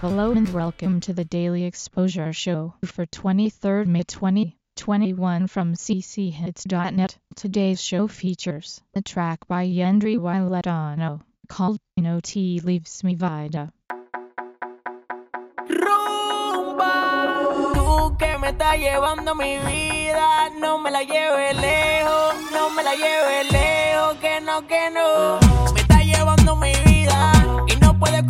Hello and welcome to the Daily Exposure Show for 23rd May 2021 from cchits.net. Today's show features the track by Yendri Wiletano called No T Leaves Me Vida. Rumba, tú que me estás llevando mi vida, no me la lleves lejos, no me la lleves lejos, que no, que no. Me estás llevando mi vida y no puedes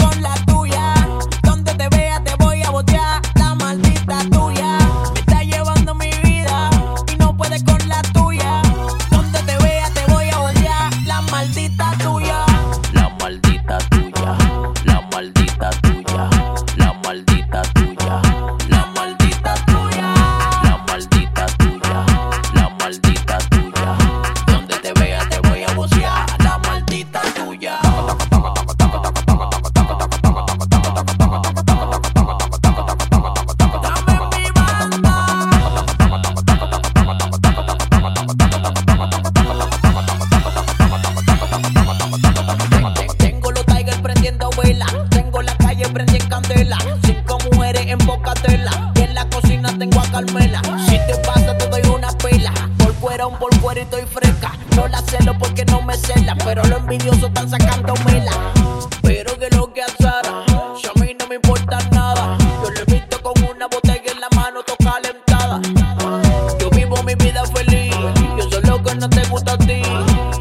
Por fuera, y estoy fresca. No la celo porque no me cela. Pero los envidiosos están sacando mela. Pero que lo que azara. Si a mí no me importa nada. Yo lo he visto con una botella en la mano, toca calentada. Yo vivo mi vida feliz. Yo soy lo que no te gusta a ti.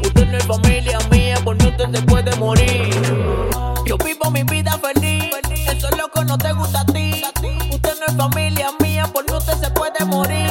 Usted no es familia mía, por mí usted se puede morir. Yo vivo mi vida feliz. Eso es lo que no te gusta a ti. Usted no es familia mía, por mí usted se puede morir.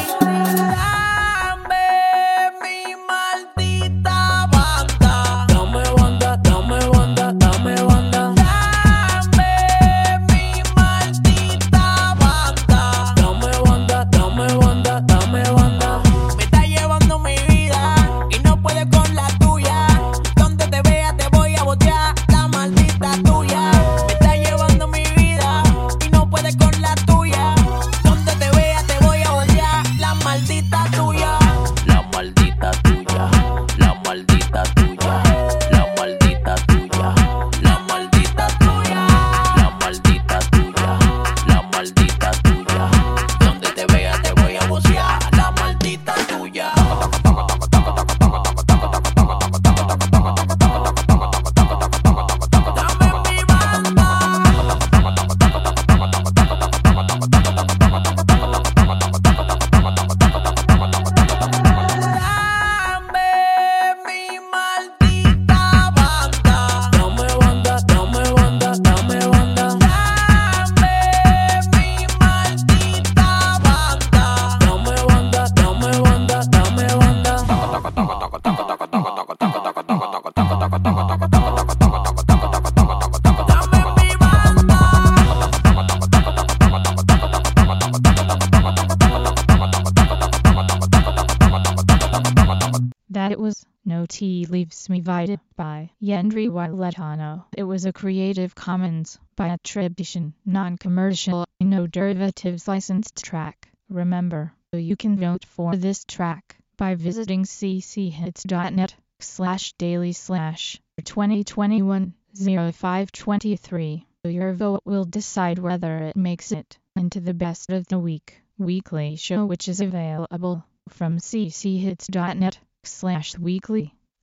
Leaves Me Vida by. It was a Creative Commons by attribution, non-commercial, no derivatives licensed track. Remember, you can vote for this track by visiting cchits.net slash daily slash 2021 0523. Your vote will decide whether it makes it into the best of the week weekly show which is available from cchits.net slash weekly.